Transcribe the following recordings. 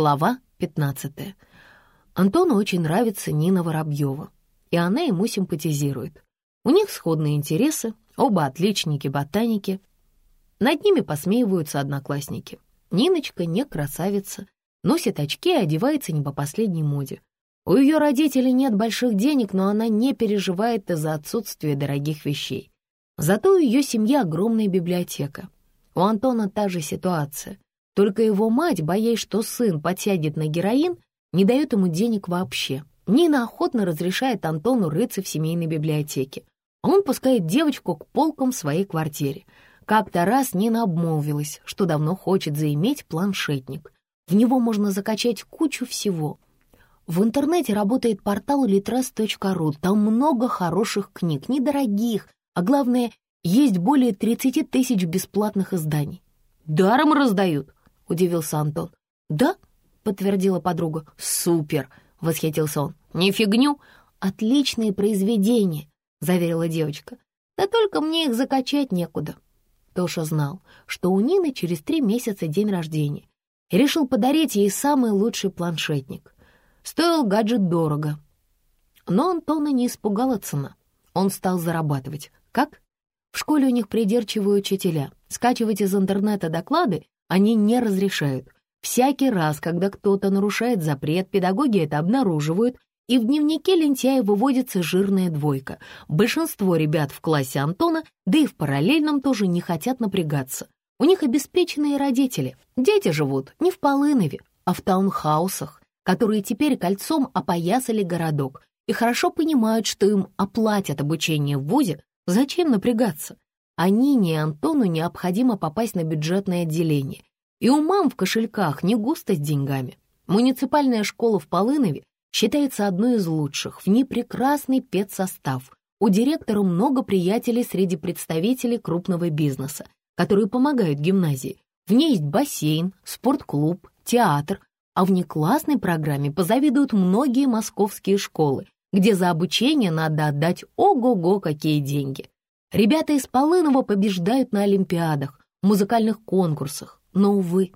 Глава 15. Антону очень нравится Нина Воробьева, и она ему симпатизирует. У них сходные интересы, оба отличники-ботаники. Над ними посмеиваются одноклассники. Ниночка не красавица, носит очки и одевается не по последней моде. У ее родителей нет больших денег, но она не переживает из-за отсутствия дорогих вещей. Зато у ее семьи огромная библиотека. У Антона та же ситуация. Только его мать, боясь, что сын подсядет на героин, не дает ему денег вообще. Нина охотно разрешает Антону рыться в семейной библиотеке. А он пускает девочку к полкам в своей квартире. Как-то раз Нина обмолвилась, что давно хочет заиметь планшетник. В него можно закачать кучу всего. В интернете работает портал litras.ru. Там много хороших книг, недорогих, а главное, есть более 30 тысяч бесплатных изданий. Даром раздают, удивился Антон. «Да?» — подтвердила подруга. «Супер!» — восхитился он. «Не фигню! Отличные произведения!» — заверила девочка. «Да только мне их закачать некуда». Тоша знал, что у Нины через три месяца день рождения, и решил подарить ей самый лучший планшетник. Стоил гаджет дорого. Но Антона не испугала цена. Он стал зарабатывать. Как? В школе у них придирчивые учителя. Скачивать из интернета доклады они не разрешают. Всякий раз, когда кто-то нарушает запрет, педагоги это обнаруживают, и в дневнике лентяя выводится жирная двойка. Большинство ребят в классе Антона, да и в параллельном тоже не хотят напрягаться. У них обеспеченные родители. Дети живут не в Полынове, а в таунхаусах, которые теперь кольцом опоясали городок и хорошо понимают, что им оплатят обучение в ВУЗе, зачем напрягаться? А Нине и Антону необходимо попасть на бюджетное отделение. И у мам в кошельках не густо с деньгами. Муниципальная школа в Полынове считается одной из лучших, в ней прекрасный педсостав. У директора много приятелей среди представителей крупного бизнеса, которые помогают гимназии. В ней есть бассейн, спортклуб, театр, а в неклассной программе позавидуют многие московские школы, где за обучение надо отдать ого-го какие деньги. Ребята из Полынова побеждают на олимпиадах, музыкальных конкурсах, но, увы,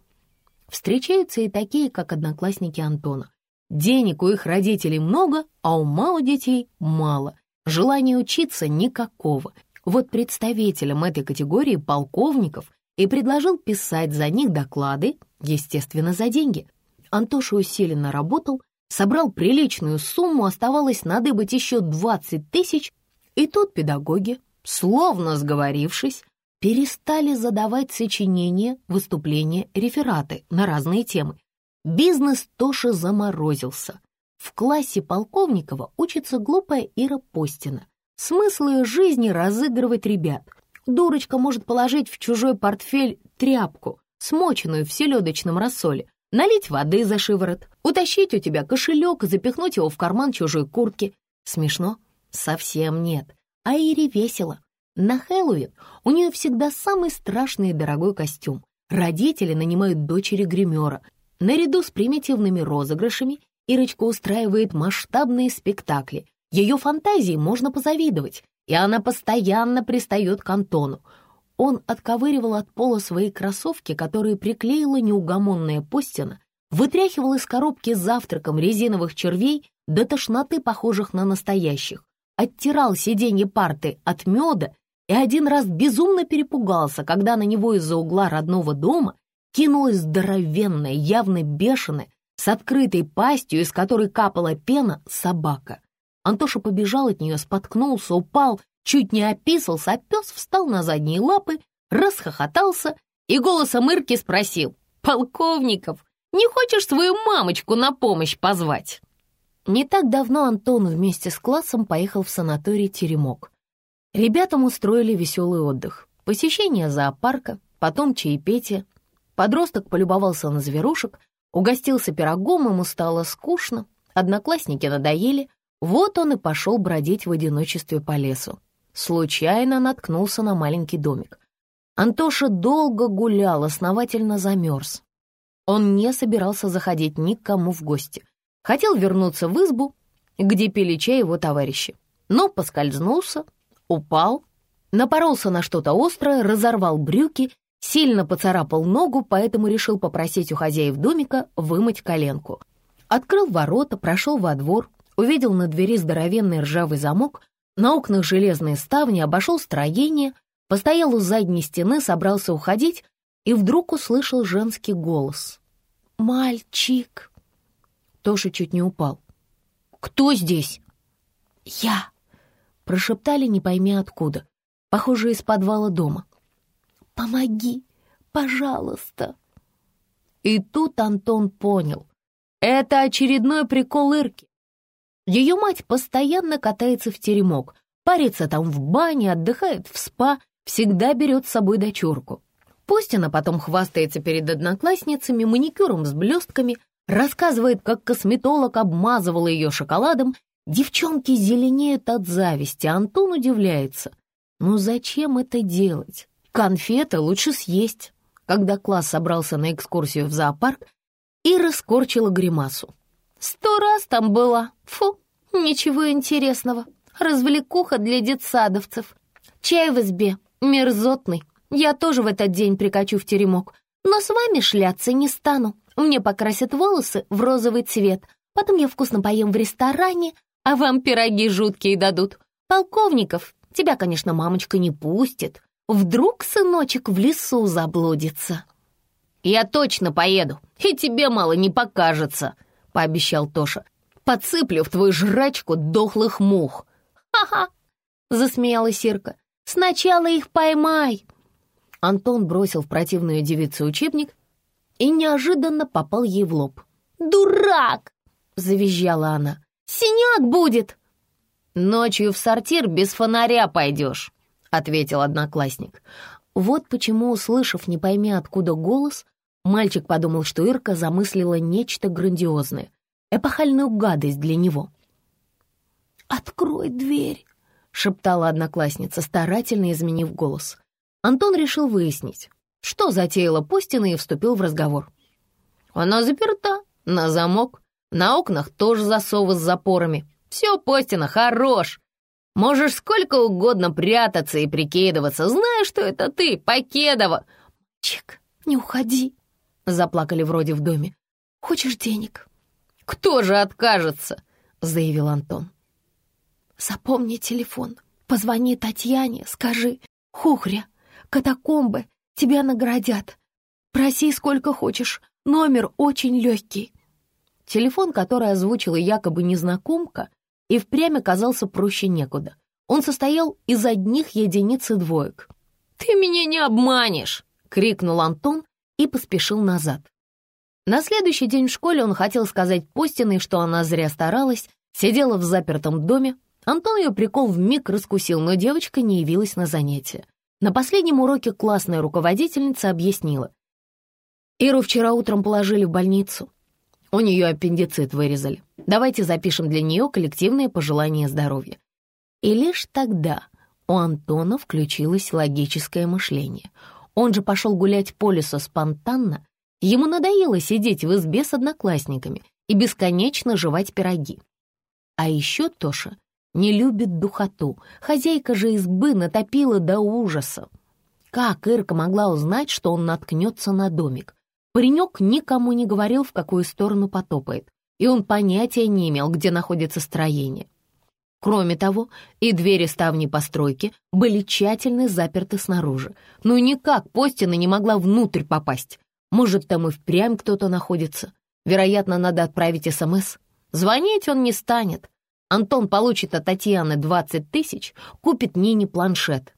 встречаются и такие, как одноклассники Антона. Денег у их родителей много, а у детей мало. Желания учиться никакого. Вот представителям этой категории полковников и предложил писать за них доклады, естественно, за деньги. Антоша усиленно работал, собрал приличную сумму, оставалось надыбать еще 20 тысяч, и тут педагоги словно сговорившись, перестали задавать сочинения, выступления, рефераты на разные темы. Бизнес тоже заморозился. В классе Полковникова учится глупая Ира Постина. Смысл ее жизни — разыгрывать ребят. Дурочка может положить в чужой портфель тряпку, смоченную в селедочном рассоле, налить воды за шиворот, утащить у тебя кошелек и запихнуть его в карман чужой куртки. Смешно? Совсем нет. А Ире весело. На Хэллоуин у нее всегда самый страшный и дорогой костюм. Родители нанимают дочери гримера. Наряду с примитивными розыгрышами Ирочка устраивает масштабные спектакли. Ее фантазии можно позавидовать, и она постоянно пристает к Антону. Он отковыривал от пола свои кроссовки, которые приклеила неугомонная Постина, вытряхивал из коробки с завтраком резиновых червей до тошноты, похожих на настоящих, оттирал сиденье парты от меда и один раз безумно перепугался, когда на него из-за угла родного дома кинулась здоровенная, явно бешеная, с открытой пастью, из которой капала пена, собака. Антоша побежал от нее, споткнулся, упал, чуть не описался, а пес встал на задние лапы, расхохотался и голосом Ирки спросил, «Полковников, не хочешь свою мамочку на помощь позвать?» Не так давно Антон вместе с классом поехал в санаторий «Теремок». Ребятам устроили веселый отдых. Посещение зоопарка, потом чаепитие. Подросток полюбовался на зверушек, угостился пирогом, ему стало скучно, одноклассники надоели. Вот он и пошел бродить в одиночестве по лесу. Случайно наткнулся на маленький домик. Антоша долго гулял, основательно замерз. Он не собирался заходить никому в гости — Хотел вернуться в избу, где пили чай его товарищи, но поскользнулся, упал, напоролся на что-то острое, разорвал брюки, Сильно поцарапал ногу, поэтому решил попросить у хозяев домика вымыть коленку. Открыл ворота, прошел во двор, увидел на двери здоровенный ржавый замок, на окнах железные ставни, обошел строение, постоял у задней стены, собрался уходить и вдруг услышал женский голос. «Мальчик!» Тоша чуть не упал. «Кто здесь?» «Я!» — прошептали не пойми откуда, похоже, из подвала дома. «Помоги, пожалуйста!» И тут Антон понял. Это очередной прикол Ирки. Ее мать постоянно катается в теремок, парится там в бане, отдыхает в спа, всегда берет с собой дочурку. Пусть она потом хвастается перед одноклассницами маникюром с блестками, рассказывает, как косметолог обмазывала ее шоколадом, девчонки зеленеют от зависти, Антон удивляется. Ну зачем это делать? Конфеты лучше съесть. Когда класс собрался на экскурсию в зоопарк, Ира скорчила гримасу. «Сто раз там была. Фу, ничего интересного. Развлекуха для детсадовцев. Чай в избе, мерзотный. Я тоже в этот день прикачу в теремок. Но с вами шляться не стану. Мне покрасят волосы в розовый цвет. Потом я вкусно поем в ресторане, а вам пироги жуткие дадут. Полковников, тебя, конечно, мамочка не пустит. Вдруг сыночек в лесу заблудится. «Я точно поеду, и тебе мало не покажется», — пообещал Тоша. «Подсыплю в твою жрачку дохлых мух». «Ха-ха!» — засмеялась Сирка. «Сначала их поймай!» Антон бросил в противную девицу учебник и неожиданно попал ей в лоб. «Дурак!» — завизжала она. «Синяк будет!» «Ночью в сортир без фонаря пойдешь», — ответил одноклассник. Вот почему, услышав не пойми откуда голос, мальчик подумал, что Ирка замыслила нечто грандиозное, эпохальную гадость для него. «Открой дверь!» — шептала одноклассница, старательно изменив голос. Антон решил выяснить, что затеяла Постина и вступил в разговор. «Она заперта, на замок, на окнах тоже засовы с запорами. Все, Постина, хорош! Можешь сколько угодно прятаться и прикидываться, зная, что это ты, Покедова!» «Чик, не уходи!» — заплакали вроде в доме. «Хочешь денег?» «Кто же откажется?» — заявил Антон. «Запомни телефон, позвони Татьяне, скажи, Хухря, катакомбы, тебя наградят. Проси сколько хочешь, номер очень легкий». Телефон, который озвучила якобы незнакомка, и впрямь оказался проще некуда. Он состоял из одних единиц и двоек. «Ты меня не обманешь!» — крикнул Антон и поспешил назад. На следующий день в школе он хотел сказать Постиной, что она зря старалась, сидела в запертом доме. Антон ее прикол вмиг раскусил, но девочка не явилась на занятия. На последнем уроке классная руководительница объяснила. Иру вчера утром положили в больницу. У нее аппендицит вырезали. Давайте запишем для нее коллективные пожелания здоровья. И лишь тогда у Антона включилось логическое мышление. Он же пошел гулять по лесу спонтанно. Ему надоело сидеть в избе с одноклассниками и бесконечно жевать пироги. А еще Тоша не любит духоту. Хозяйка же избы натопила до ужаса. Как Ирка могла узнать, что он наткнется на домик? Паренек никому не говорил, в какую сторону потопает, и он понятия не имел, где находится строение. Кроме того, и двери ставни постройки были тщательно заперты снаружи. Ну никак Постина не могла внутрь попасть. Может, там и впрямь кто-то находится. Вероятно, надо отправить СМС. Звонить он не станет, Антон получит от Татьяны 20 тысяч, купит Нине планшет.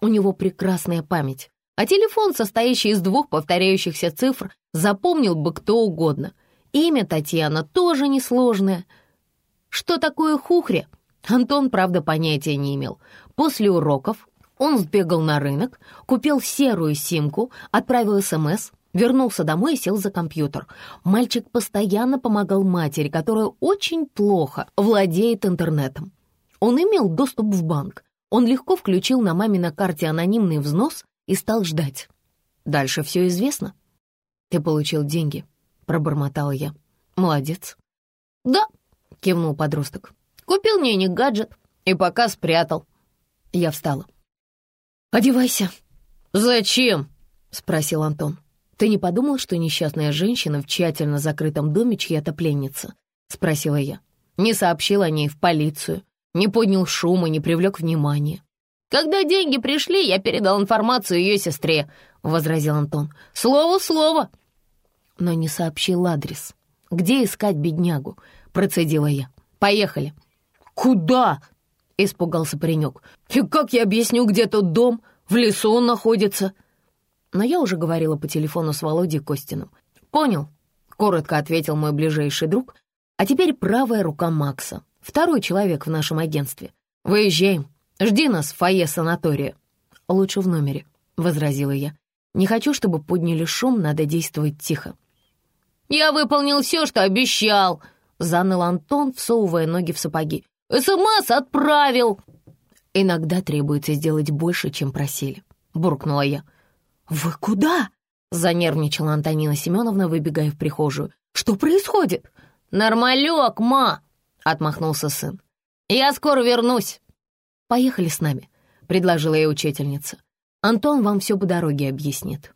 У него прекрасная память, а телефон, состоящий из двух повторяющихся цифр, запомнил бы кто угодно. Имя Татьяна тоже несложное. Что такое хухря? Антон, правда, понятия не имел. После уроков он сбегал на рынок, купил серую симку, отправил СМС — Вернулся домой и сел за компьютер. Мальчик постоянно помогал матери, которая очень плохо владеет интернетом. Он имел доступ в банк. Он легко включил на маминой карте анонимный взнос и стал ждать. Дальше все известно. «Ты получил деньги», — пробормотала я. «Молодец». «Да», — кивнул подросток. «Купил мне гаджет и пока спрятал». Я встала. «Одевайся». «Зачем?» спросил Антон. «Ты не подумал, что несчастная женщина в тщательно закрытом доме чья-то пленница?» — спросила я. «Не сообщил о ней в полицию, не поднял шума, не привлек внимания». «Когда деньги пришли, я передал информацию ее сестре», — возразил Антон. «Слово слово». Но не сообщил адрес. «Где искать беднягу?» — процедила я. «Поехали». «Куда?» — испугался паренек. «И как я объясню, где тот дом? В лесу он находится». Но я уже говорила по телефону с Володей Костиным. «Понял», — коротко ответил мой ближайший друг. «А теперь правая рука Макса, второй человек в нашем агентстве. Выезжаем. Жди нас в фойе санатория». «Лучше в номере», — возразила я. «Не хочу, чтобы подняли шум, надо действовать тихо». «Я выполнил все, что обещал», — заныл Антон, всовывая ноги в сапоги. СМС отправил!» «Иногда требуется сделать больше, чем просили», — буркнула я. «Вы куда?» — занервничала Антонина Семеновна, выбегая в прихожую. «Что происходит?» «Нормалек, ма!» — отмахнулся сын. «Я скоро вернусь». «Поехали с нами», — предложила ей учительница. «Антон вам все по дороге объяснит».